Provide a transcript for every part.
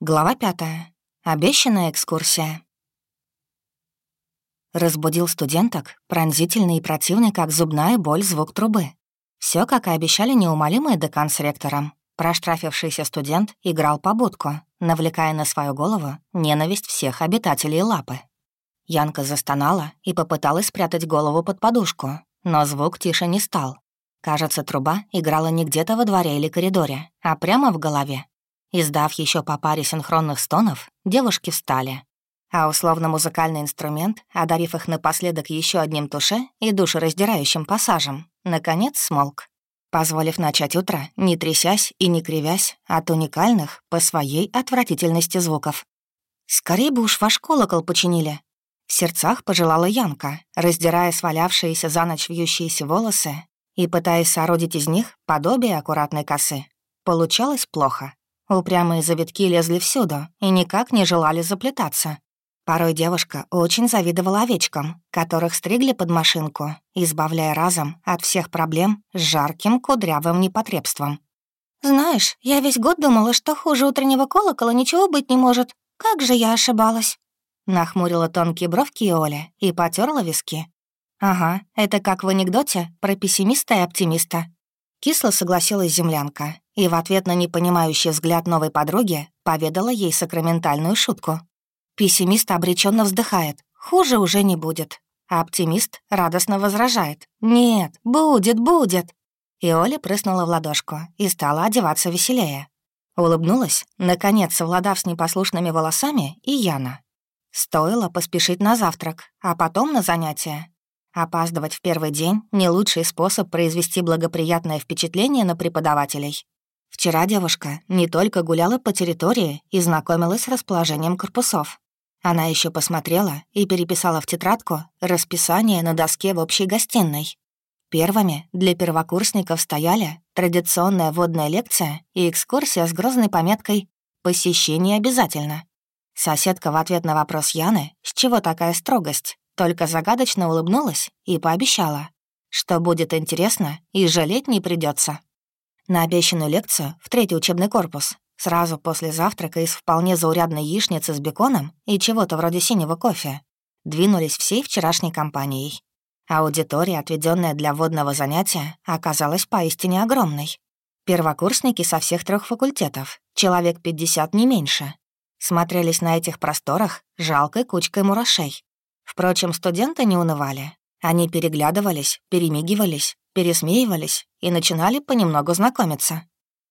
Глава пятая. Обещанная экскурсия. Разбудил студенток пронзительный и противный, как зубная боль, звук трубы. Все, как и обещали неумолимый декан с ректором. Проштрафившийся студент играл по будку, навлекая на свою голову ненависть всех обитателей лапы. Янка застонала и попыталась спрятать голову под подушку, но звук тише не стал. Кажется, труба играла не где-то во дворе или коридоре, а прямо в голове. Издав еще по паре синхронных стонов, девушки встали. А условно-музыкальный инструмент, одарив их напоследок еще одним туше и душераздирающим пассажем, наконец смолк, позволив начать утро, не трясясь и не кривясь от уникальных по своей отвратительности звуков. «Скорее бы уж ваш колокол починили», в сердцах пожелала Янка, раздирая свалявшиеся за ночь вьющиеся волосы и пытаясь соорудить из них подобие аккуратной косы. Получалось плохо. Упрямые завитки лезли всюду и никак не желали заплетаться. Порой девушка очень завидовала овечкам, которых стригли под машинку, избавляя разом от всех проблем с жарким кудрявым непотребством. «Знаешь, я весь год думала, что хуже утреннего колокола ничего быть не может. Как же я ошибалась!» Нахмурила тонкие бровки Оля и потерла виски. «Ага, это как в анекдоте про пессимиста и оптимиста». Кисло согласилась землянка и в ответ на непонимающий взгляд новой подруги поведала ей сакраментальную шутку. Пессимист обреченно вздыхает. Хуже уже не будет. А оптимист радостно возражает. «Нет, будет, будет!» И Оля прыснула в ладошку и стала одеваться веселее. Улыбнулась, наконец, совладав с непослушными волосами, и Яна. Стоило поспешить на завтрак, а потом на занятия. Опаздывать в первый день — не лучший способ произвести благоприятное впечатление на преподавателей. Вчера девушка не только гуляла по территории и знакомилась с расположением корпусов. Она еще посмотрела и переписала в тетрадку расписание на доске в общей гостиной. Первыми для первокурсников стояли традиционная водная лекция и экскурсия с грозной пометкой «Посещение обязательно». Соседка в ответ на вопрос Яны, с чего такая строгость, только загадочно улыбнулась и пообещала, что будет интересно и жалеть не придется на обещанную лекцию в третий учебный корпус, сразу после завтрака из вполне заурядной яичницы с беконом и чего-то вроде синего кофе, двинулись всей вчерашней компанией. Аудитория, отведенная для водного занятия, оказалась поистине огромной. Первокурсники со всех трех факультетов, человек 50 не меньше, смотрелись на этих просторах жалкой кучкой мурашей. Впрочем, студенты не унывали. Они переглядывались, перемигивались, пересмеивались и начинали понемногу знакомиться.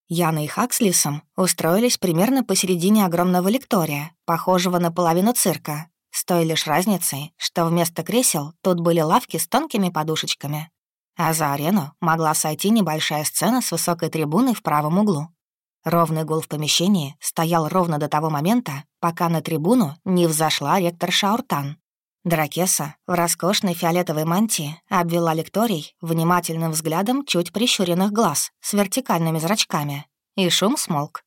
Яна и Хак с Лисом устроились примерно посередине огромного лектория, похожего на половину цирка, с той лишь разницей, что вместо кресел тут были лавки с тонкими подушечками, а за арену могла сойти небольшая сцена с высокой трибуной в правом углу. Ровный гул в помещении стоял ровно до того момента, пока на трибуну не взошла ректор Шауртан. Дракеса в роскошной фиолетовой мантии обвела лекторий внимательным взглядом чуть прищуренных глаз с вертикальными зрачками, и шум смолк.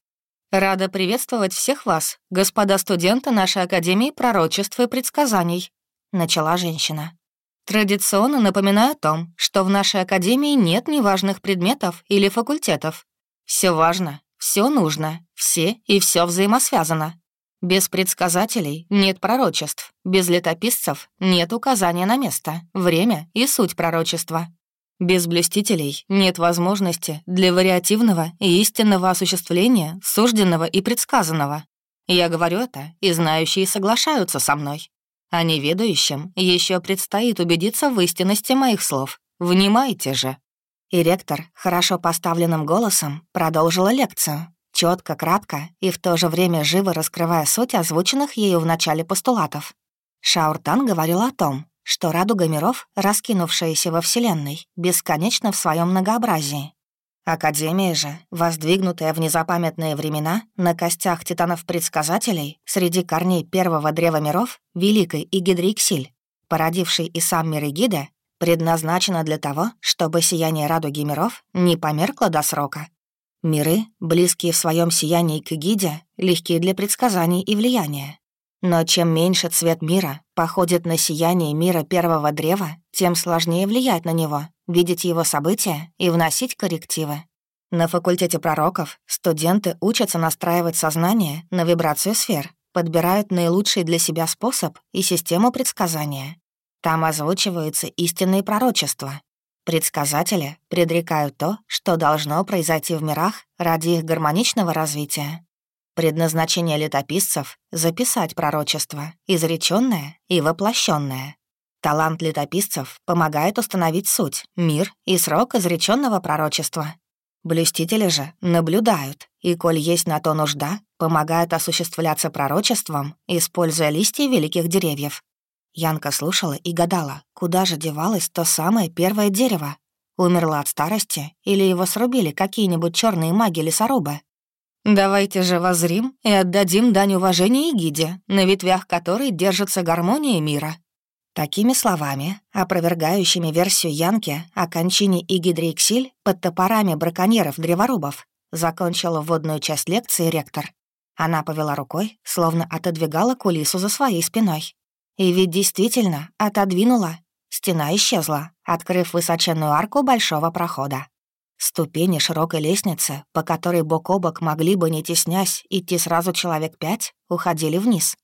«Рада приветствовать всех вас, господа студенты нашей Академии пророчеств и предсказаний», — начала женщина. «Традиционно напоминаю о том, что в нашей Академии нет неважных предметов или факультетов. Все важно, все нужно, все и все взаимосвязано. Без предсказателей нет пророчеств, без летописцев нет указания на место, время и суть пророчества. Без блюстителей нет возможности для вариативного и истинного осуществления сужденного и предсказанного. Я говорю это, и знающие соглашаются со мной. А неведающим еще предстоит убедиться в истинности моих слов. Внимайте же. И ректор хорошо поставленным голосом продолжила лекцию, четко, кратко и в то же время живо раскрывая суть озвученных ею в начале постулатов. Шауртан говорил о том, что радуга миров, раскинувшаяся во Вселенной, бесконечна в своем многообразии. Академия же, воздвигнутая в незапамятные времена на костях титанов-предсказателей среди корней первого древа миров, Великой Игидриксиль, породившей и сам мир Игида, предназначена для того, чтобы сияние радуги миров не померкло до срока, Миры, близкие в своем сиянии к Эгиде, легкие для предсказаний и влияния. Но чем меньше цвет мира походит на сияние мира первого древа, тем сложнее влиять на него, видеть его события и вносить коррективы. На факультете пророков студенты учатся настраивать сознание на вибрацию сфер, подбирают наилучший для себя способ и систему предсказания. Там озвучиваются истинные пророчества. Предсказатели предрекают то, что должно произойти в мирах ради их гармоничного развития. Предназначение летописцев — записать пророчество, изречённое и воплощенное. Талант летописцев помогает установить суть, мир и срок изреченного пророчества. Блюстители же наблюдают, и, коль есть на то нужда, помогают осуществляться пророчеством, используя листья великих деревьев. Янка слушала и гадала, куда же девалось то самое первое дерево. Умерла от старости или его срубили какие-нибудь черные маги-лесорубы? Давайте же возрим и отдадим дань уважения Игиде, на ветвях которой держится гармония мира. Такими словами, опровергающими версию Янки о кончине Игидры Иксиль под топорами браконьеров-древорубов, закончила вводную часть лекции ректор. Она повела рукой, словно отодвигала кулису за своей спиной. И ведь действительно отодвинула. Стена исчезла, открыв высоченную арку большого прохода. Ступени широкой лестницы, по которой бок о бок могли бы, не теснясь, идти сразу человек пять, уходили вниз.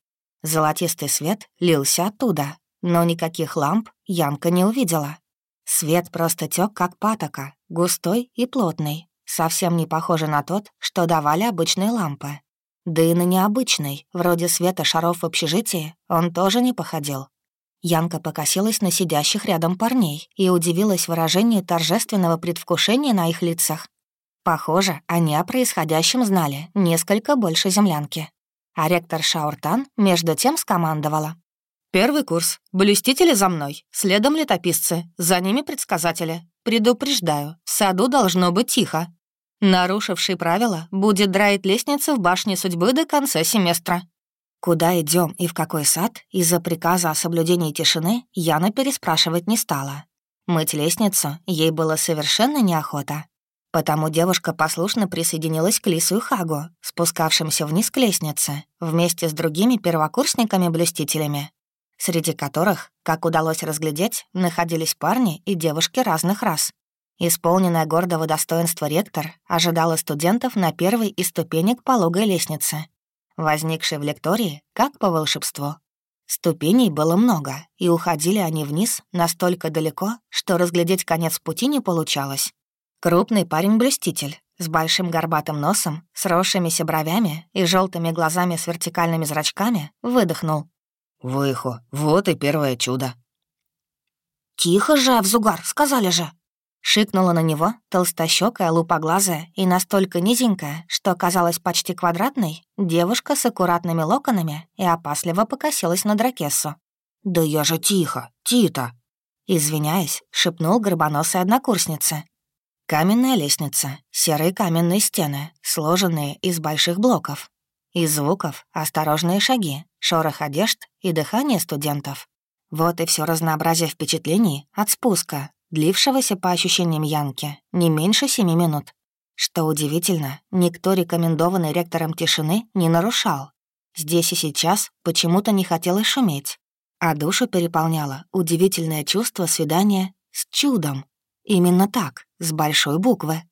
Золотистый свет лился оттуда, но никаких ламп Янка не увидела. Свет просто тек как патока, густой и плотный, совсем не похожий на тот, что давали обычные лампы. Да и на необычный, вроде света шаров в общежитии, он тоже не походил. Янка покосилась на сидящих рядом парней и удивилась выражению торжественного предвкушения на их лицах. Похоже, они о происходящем знали несколько больше землянки. А ректор Шауртан между тем скомандовала. «Первый курс. Блюстители за мной. Следом летописцы. За ними предсказатели. Предупреждаю, в саду должно быть тихо. Нарушивший правила будет драить лестницу в башне судьбы до конца семестра. Куда идем и в какой сад, из-за приказа о соблюдении тишины Яна переспрашивать не стала. Мыть лестницу ей было совершенно неохота. Потому девушка послушно присоединилась к Лису и Хагу, спускавшимся вниз к лестнице, вместе с другими первокурсниками-блюстителями, среди которых, как удалось разглядеть, находились парни и девушки разных рас. Исполненная гордого достоинства ректор ожидала студентов на первой из ступенек пологой лестницы, возникшей в лектории как по волшебству. Ступеней было много, и уходили они вниз настолько далеко, что разглядеть конец пути не получалось. Крупный парень-блюститель, с большим горбатым носом, с росшимися бровями и желтыми глазами с вертикальными зрачками, выдохнул. «Выхо, вот и первое чудо». «Тихо же, Авзугар, сказали же!» Шикнула на него толстощёкая, лупоглазая и настолько низенькая, что казалась почти квадратной, девушка с аккуратными локонами и опасливо покосилась на Дракессу. «Да я же тихо, Тита!» Извиняясь, шепнул горбоносой однокурснице. Каменная лестница, серые каменные стены, сложенные из больших блоков. Из звуков — осторожные шаги, шорох одежд и дыхание студентов. Вот и все разнообразие впечатлений от спуска, длившегося по ощущениям Янки не меньше семи минут. Что удивительно, никто рекомендованный ректором тишины не нарушал. Здесь и сейчас почему-то не хотелось шуметь, а душу переполняло удивительное чувство свидания с чудом. Именно так, с большой буквы.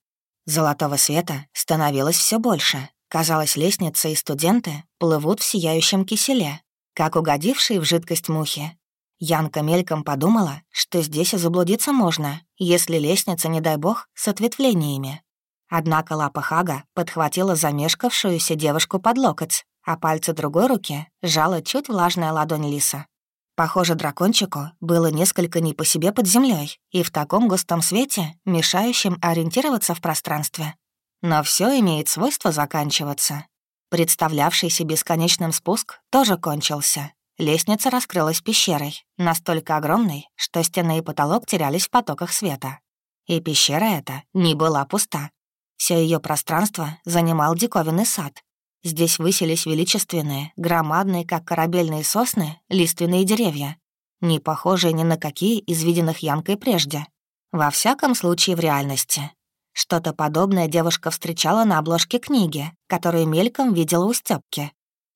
Золотого света становилось все больше. Казалось, лестница и студенты плывут в сияющем киселе, как угодившие в жидкость мухи, Янка мельком подумала, что здесь и заблудиться можно, если лестница, не дай бог, с ответвлениями. Однако лапа Хага подхватила замешкавшуюся девушку под локоть, а пальцы другой руки сжала чуть влажная ладонь лиса. Похоже, дракончику было несколько не по себе под землей и в таком густом свете, мешающем ориентироваться в пространстве. Но все имеет свойство заканчиваться. Представлявшийся бесконечным спуск тоже кончился, Лестница раскрылась пещерой, настолько огромной, что стены и потолок терялись в потоках света. И пещера эта не была пуста. Все ее пространство занимал диковинный сад. Здесь высились величественные, громадные, как корабельные сосны, лиственные деревья, не похожие ни на какие из виденных Янкой прежде. Во всяком случае, в реальности. Что-то подобное девушка встречала на обложке книги, которую мельком видела у Стёпки.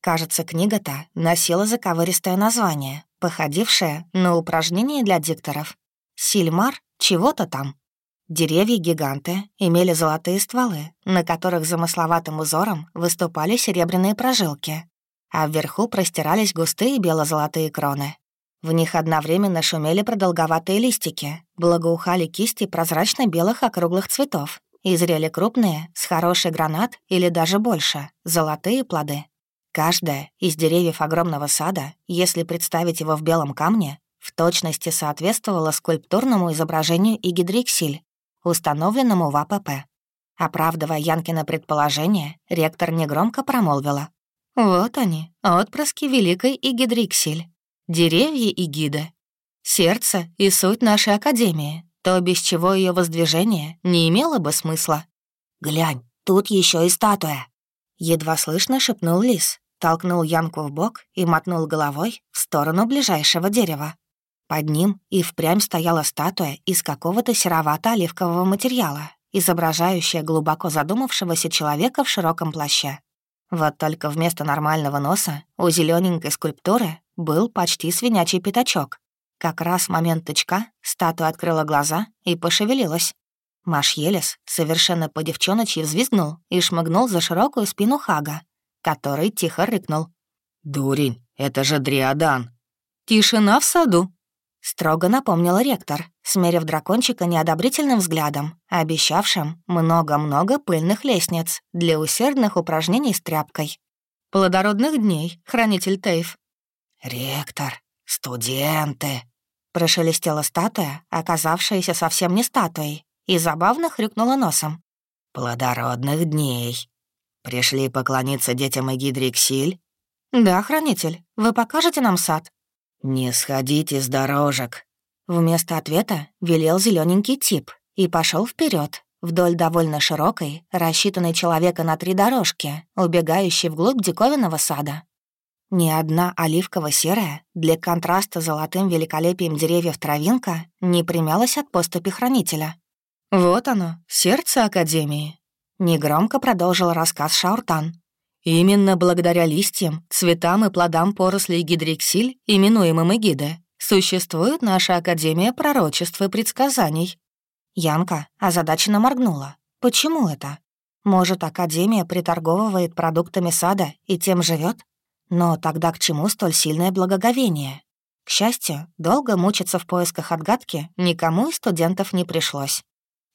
Кажется, книга-то носила заковыристое название, походившее на упражнение для дикторов. «Сильмар чего-то там». Деревья-гиганты имели золотые стволы, на которых замысловатым узором выступали серебряные прожилки, а вверху простирались густые бело-золотые кроны. В них одновременно шумели продолговатые листики, благоухали кисти прозрачно-белых округлых цветов и зрели крупные, с хороший гранат или даже больше, золотые плоды. Каждая из деревьев огромного сада, если представить его в белом камне, в точности соответствовала скульптурному изображению Игидриксиль, установленному в АПП. Оправдывая Янкина предположение, ректор негромко промолвила. «Вот они, отпрыски великой Игидриксиль, деревья и гиды. Сердце и суть нашей Академии, то, без чего ее воздвижение не имело бы смысла. «Глянь, тут еще и статуя!» Едва слышно шепнул лис, толкнул Янку в бок и мотнул головой в сторону ближайшего дерева. Под ним и впрямь стояла статуя из какого-то серовато-оливкового материала, изображающая глубоко задумавшегося человека в широком плаще. Вот только вместо нормального носа у зелененькой скульптуры был почти свинячий пятачок. Как раз в момент тычка статуя открыла глаза и пошевелилась. Маш Елес совершенно по-девчоночи взвизгнул и шмыгнул за широкую спину Хага, который тихо рыкнул. «Дурень, это же Дриадан!» «Тишина в саду!» — строго напомнил ректор, смерив дракончика неодобрительным взглядом, обещавшим много-много пыльных лестниц для усердных упражнений с тряпкой. «Плодородных дней, хранитель Тейф». «Ректор, студенты!» — прошелестела статуя, оказавшаяся совсем не статуей, и забавно хрюкнула носом. «Плодородных дней. Пришли поклониться детям Эгидриксиль?» «Да, хранитель, вы покажете нам сад?» «Не сходите с дорожек». Вместо ответа велел зелененький тип и пошел вперед вдоль довольно широкой, рассчитанной человека на три дорожки, убегающей вглубь диковинного сада. Ни одна оливково-серая, для контраста золотым великолепием деревьев травинка, не примялась от поступи хранителя. «Вот оно, сердце Академии», — негромко продолжил рассказ Шауртан. Именно благодаря листьям, цветам и плодам порослей гидриксиль, именуемым эгиды, существует наша Академия пророчеств и предсказаний. Янка озадаченно моргнула. Почему это? Может, Академия приторговывает продуктами сада и тем живет? Но тогда к чему столь сильное благоговение? К счастью, долго мучиться в поисках отгадки никому из студентов не пришлось.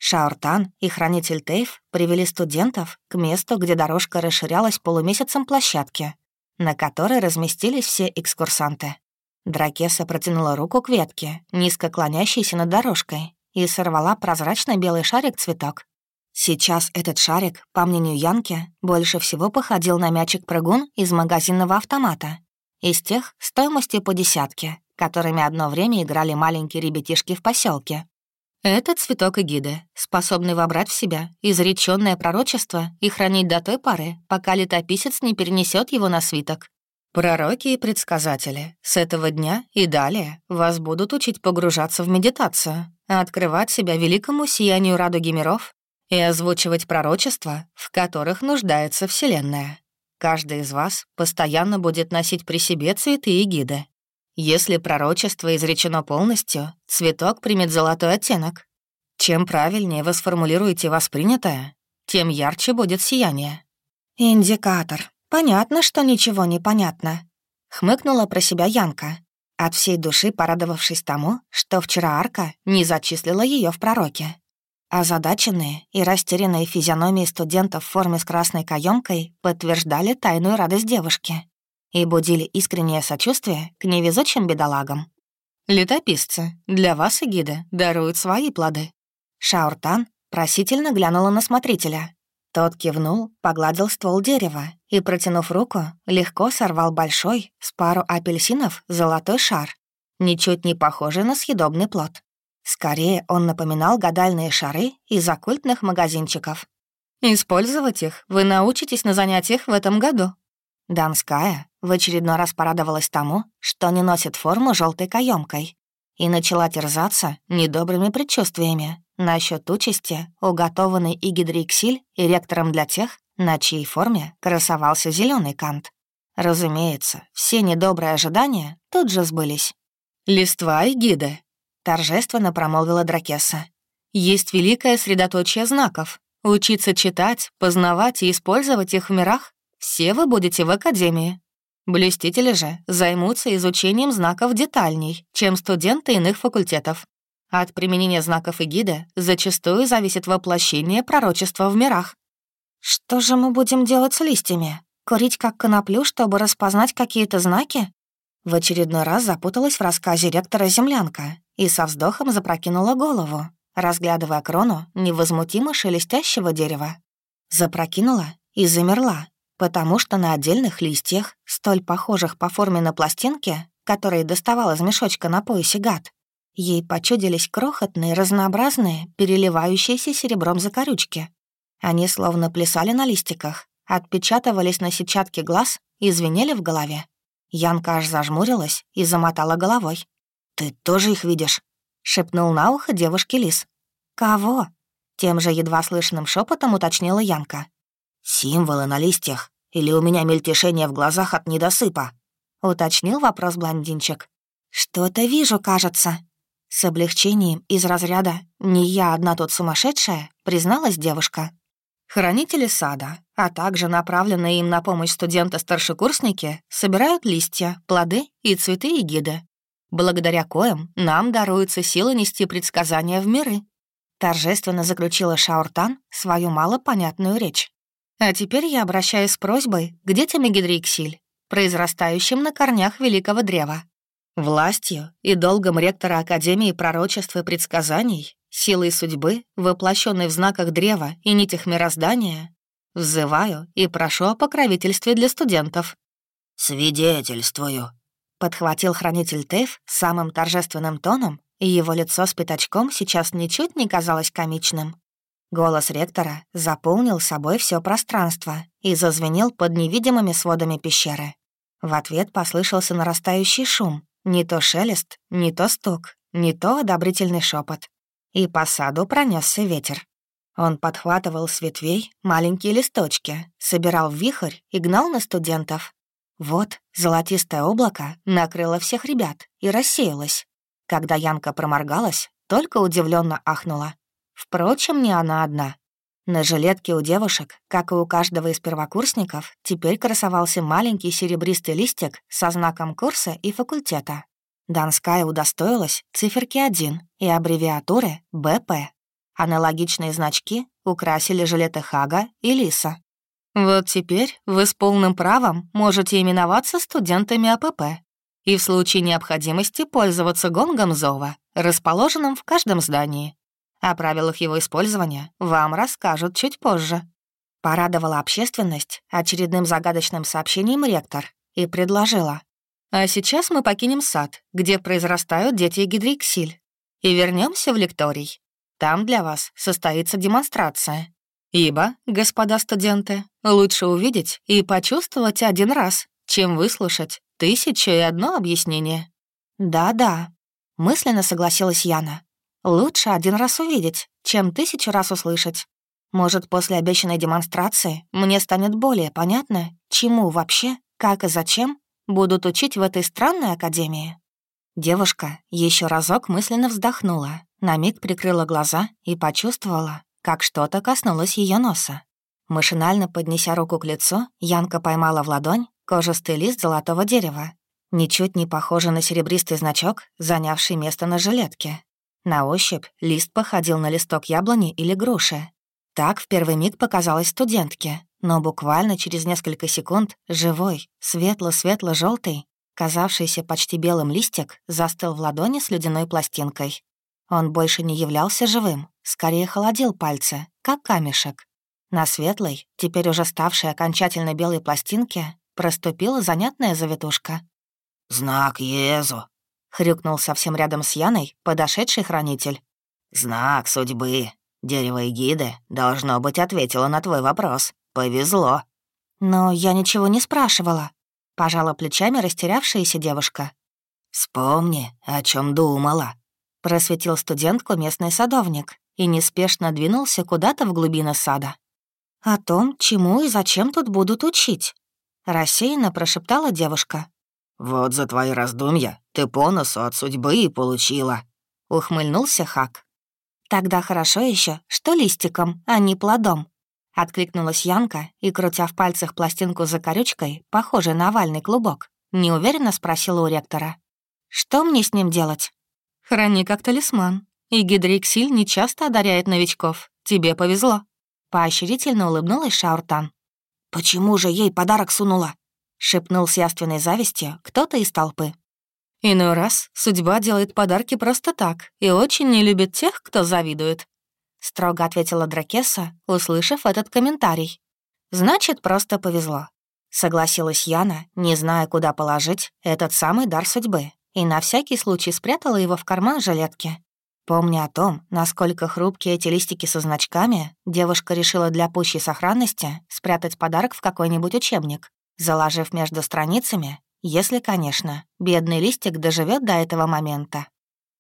Шауртан и хранитель Тейф привели студентов к месту, где дорожка расширялась полумесяцем площадки, на которой разместились все экскурсанты. Дракеса протянула руку к ветке, низко клонящейся над дорожкой, и сорвала прозрачный белый шарик-цветок. Сейчас этот шарик, по мнению Янки, больше всего походил на мячик-прыгун из магазинного автомата. Из тех стоимостью по десятке, которыми одно время играли маленькие ребятишки в поселке. Это цветок эгиды, способный вобрать в себя изречённое пророчество и хранить до той поры, пока летописец не перенесет его на свиток. Пророки и предсказатели с этого дня и далее вас будут учить погружаться в медитацию, открывать себя великому сиянию радуги миров и озвучивать пророчества, в которых нуждается Вселенная. Каждый из вас постоянно будет носить при себе цветы и гиды, если пророчество изречено полностью, цветок примет золотой оттенок. Чем правильнее вы сформулируете воспринятое, тем ярче будет сияние. «Индикатор. Понятно, что ничего не понятно», — хмыкнула про себя Янка, от всей души порадовавшись тому, что вчера Арка не зачислила ее в пророке. Озадаченные и растерянные физиономии студентов в форме с красной каемкой подтверждали тайную радость девушки и будили искреннее сочувствие к невезучим бедолагам. «Летописцы, для вас и гида даруют свои плоды». Шауртан просительно глянула на смотрителя. Тот кивнул, погладил ствол дерева и, протянув руку, легко сорвал большой, с пару апельсинов, золотой шар, ничуть не похожий на съедобный плод. Скорее, он напоминал гадальные шары из оккультных магазинчиков. «Использовать их вы научитесь на занятиях в этом году», Донская в очередной раз порадовалась тому, что не носит форму желтой каемкой, и начала терзаться недобрыми предчувствиями насчет участи, уготованной и гидриксиль, и ректором для тех, на чьей форме красовался зеленый кант. Разумеется, все недобрые ожидания тут же сбылись. «Листва и гиды», — торжественно промолвила Дракеса. есть великое средоточие знаков. Учиться читать, познавать и использовать их в мирах все вы будете в Академии. Блюстители же займутся изучением знаков детальней, чем студенты иных факультетов. От применения знаков и гида зачастую зависит воплощение пророчества в мирах. «Что же мы будем делать с листьями? Курить как коноплю, чтобы распознать какие-то знаки?» В очередной раз запуталась в рассказе ректора землянка и со вздохом запрокинула голову, разглядывая крону невозмутимо шелестящего дерева. Запрокинула и замерла, потому что на отдельных листьях, столь похожих по форме на пластинки, которые доставал из мешочка на поясе гад, ей почудились крохотные, разнообразные, переливающиеся серебром закорючки. Они словно плясали на листиках, отпечатывались на сетчатке глаз и звенели в голове. Янка аж зажмурилась и замотала головой. «Ты тоже их видишь?» — шепнул на ухо девушке Лис. «Кого?» — тем же едва слышным шепотом уточнила Янка. «Символы на листьях. Или у меня мельтешение в глазах от недосыпа?» — уточнил вопрос блондинчик. «Что-то вижу, кажется». С облегчением из разряда «не я одна тут сумасшедшая», призналась девушка. Хранители сада, а также направленные им на помощь студенты-старшекурсники собирают листья, плоды и цветы эгиды, благодаря коим нам даруется сила нести предсказания в миры. Торжественно заключила Шауртан свою малопонятную речь. А теперь я обращаюсь с просьбой к детям Гидриксиль, произрастающим на корнях великого древа. Властью и долгом ректора Академии пророчеств и предсказаний, силой судьбы, воплощенной в знаках древа и нитях мироздания, взываю и прошу о покровительстве для студентов. «Свидетельствую», — подхватил хранитель Тейв самым торжественным тоном, и его лицо с пятачком сейчас ничуть не казалось комичным. Голос ректора заполнил собой все пространство и зазвенел под невидимыми сводами пещеры. В ответ послышался нарастающий шум, не то шелест, не то стук, не то одобрительный шепот. И по саду пронесся ветер. Он подхватывал с ветвей маленькие листочки, собирал вихрь и гнал на студентов. Вот золотистое облако накрыло всех ребят и рассеялось. Когда Янка проморгалась, только удивленно ахнула. Впрочем, не она одна. На жилетке у девушек, как и у каждого из первокурсников, теперь красовался маленький серебристый листик со знаком курса и факультета. Донская удостоилась циферки 1 и аббревиатуры БП. Аналогичные значки украсили жилеты Хага и Лиса. Вот теперь вы с полным правом можете именоваться студентами АПП и в случае необходимости пользоваться гонгом зова, расположенным в каждом здании. О правилах его использования вам расскажут чуть позже». Порадовала общественность очередным загадочным сообщением ректор и предложила. «А сейчас мы покинем сад, где произрастают дети Гидриксиль, и вернемся в лекторий. Там для вас состоится демонстрация. Ибо, господа студенты, лучше увидеть и почувствовать один раз, чем выслушать тысячу и одно объяснение». «Да-да», — мысленно согласилась Яна. Лучше один раз увидеть, чем тысячу раз услышать. Может, после обещанной демонстрации мне станет более понятно, чему вообще, как и зачем будут учить в этой странной академии. Девушка еще разок мысленно вздохнула, на миг прикрыла глаза и почувствовала, как что-то коснулось ее носа. Машинально поднеся руку к лицу, Янка поймала в ладонь кожистый лист золотого дерева, ничуть не похожий на серебристый значок, занявший место на жилетке. На ощупь лист походил на листок яблони или груши. Так в первый миг показалось студентке, но буквально через несколько секунд живой, светло-светло желтый казавшийся почти белым листик, застыл в ладони с ледяной пластинкой. Он больше не являлся живым, скорее холодил пальцы, как камешек. На светлой, теперь уже ставшей окончательно белой пластинке, проступила занятная завитушка. «Знак Езу», хрюкнул совсем рядом с Яной подошедший хранитель. «Знак судьбы. Дерево эгиды, должно быть, ответило на твой вопрос. Повезло». «Но я ничего не спрашивала», — пожала плечами растерявшаяся девушка. «Вспомни, о чем думала», — просветил студентку местный садовник и неспешно двинулся куда-то в глубины сада. «О том, чему и зачем тут будут учить», — рассеянно прошептала девушка. «Вот за твои раздумья ты по носу от судьбы и получила», — ухмыльнулся Хак. Тогда хорошо еще, что листиком, а не плодом. Откликнулась Янка и, крутя в пальцах пластинку за корючкой, похожей на овальный клубок, неуверенно спросила у ректора. «Что мне с ним делать?» «Храни как талисман. И гидриксиль не часто одаряет новичков. Тебе повезло». Поощрительно улыбнулась Шауртан. «Почему же ей подарок сунула?» — шепнул с яственной завистью кто-то из толпы. «Иной раз судьба делает подарки просто так и очень не любит тех, кто завидует», — строго ответила Дракеса, услышав этот комментарий. «Значит, просто повезло», — согласилась Яна, не зная, куда положить этот самый дар судьбы, и на всякий случай спрятала его в карман жилетки. Помня о том, насколько хрупкие эти листики со значками, девушка решила для пущей сохранности спрятать подарок в какой-нибудь учебник, заложив между страницами, если, конечно, бедный листик доживет до этого момента.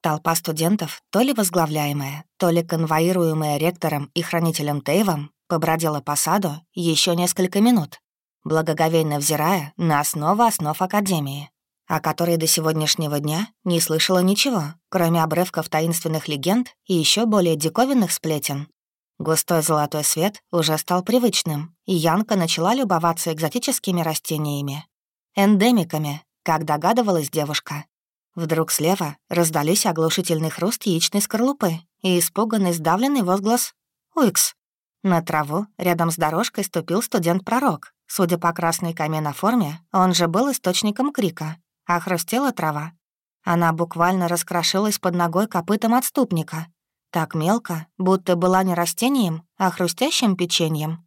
Толпа студентов, то ли возглавляемая, то ли конвоируемая ректором и хранителем Тейвом, побродила по саду еще несколько минут, благоговейно взирая на основу основ Академии, о которой до сегодняшнего дня не слышала ничего, кроме обрывков таинственных легенд и еще более диковинных сплетен. Густой золотой свет уже стал привычным, и Янка начала любоваться экзотическими растениями. Эндемиками, как догадывалась девушка. Вдруг слева раздались оглушительный хруст яичной скорлупы и испуганный сдавленный возглас «Уикс». На траву рядом с дорожкой ступил студент-пророк. Судя по красной каме на форме, он же был источником крика, а хрустела трава. Она буквально раскрошилась под ногой копытом отступника. Так мелко, будто была не растением, а хрустящим печеньем.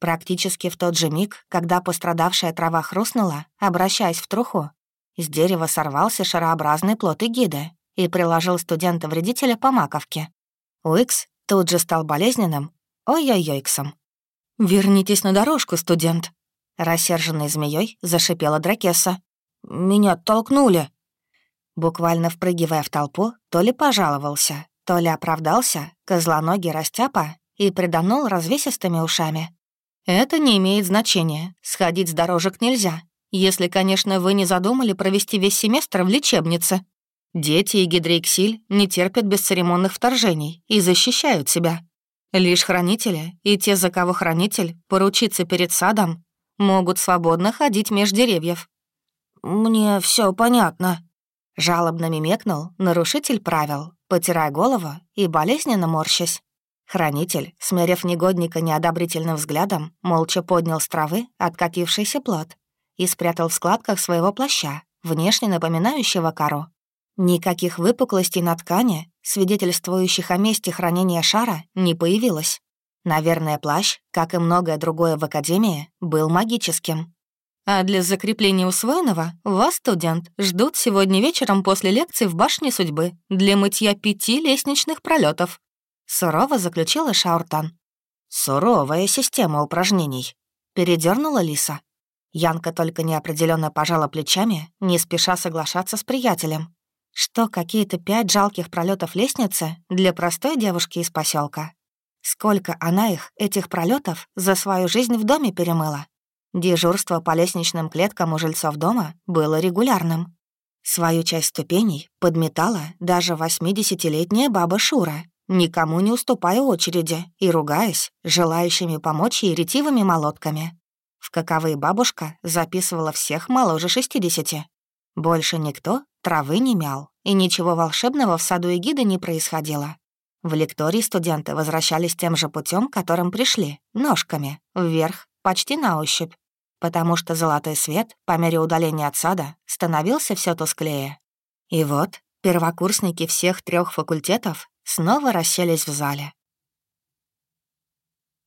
Практически в тот же миг, когда пострадавшая трава хрустнула, обращаясь в труху, из дерева сорвался шарообразный плод эгиды и приложил студента-вредителя по маковке. Уикс тут же стал болезненным ой-ой-ойксом. «Вернитесь на дорожку, студент!» Рассерженной змеей зашипела Дракесса. Меня толкнули!» Буквально впрыгивая в толпу, то ли пожаловался, то ли оправдался козлоногий растяпа и приданул развесистыми ушами. «Это не имеет значения. Сходить с дорожек нельзя. Если, конечно, вы не задумали провести весь семестр в лечебнице. Дети и гидриксиль не терпят бесцеремонных вторжений и защищают себя. Лишь хранители и те, за кого хранитель поручится перед садом, могут свободно ходить меж деревьев. «Мне все понятно», — жалобно мимекнул нарушитель правил, потирая голову и болезненно морщась. Хранитель, смерив негодника неодобрительным взглядом, молча поднял с травы откатившийся плод и спрятал в складках своего плаща, внешне напоминающего кору. Никаких выпуклостей на ткани, свидетельствующих о месте хранения шара, не появилось. Наверное, плащ, как и многое другое в Академии, был магическим. А для закрепления усвоенного вас, студент, ждут сегодня вечером после лекции в башне судьбы для мытья пяти лестничных пролетов. Сурово заключила Шауртан. «Суровая система упражнений», — передернула Лиса. Янка только неопределенно пожала плечами, не спеша соглашаться с приятелем. Что какие-то пять жалких пролетов лестницы для простой девушки из поселка. Сколько она их, этих пролетов, за свою жизнь в доме перемыла. Дежурство по лестничным клеткам у жильцов дома было регулярным. Свою часть ступеней подметала даже 80-летняя баба Шура, никому не уступая очереди и ругаясь желающими помочь ей ретивыми молотками. В каковые бабушка записывала всех моложе 60. Больше никто травы не мял, и ничего волшебного в саду эгиды не происходило. В лектории студенты возвращались тем же путем, которым пришли, ножками, вверх, почти на ощупь, потому что золотой свет, по мере удаления от сада, становился все тусклее. И вот первокурсники всех трех факультетов снова расселись в зале.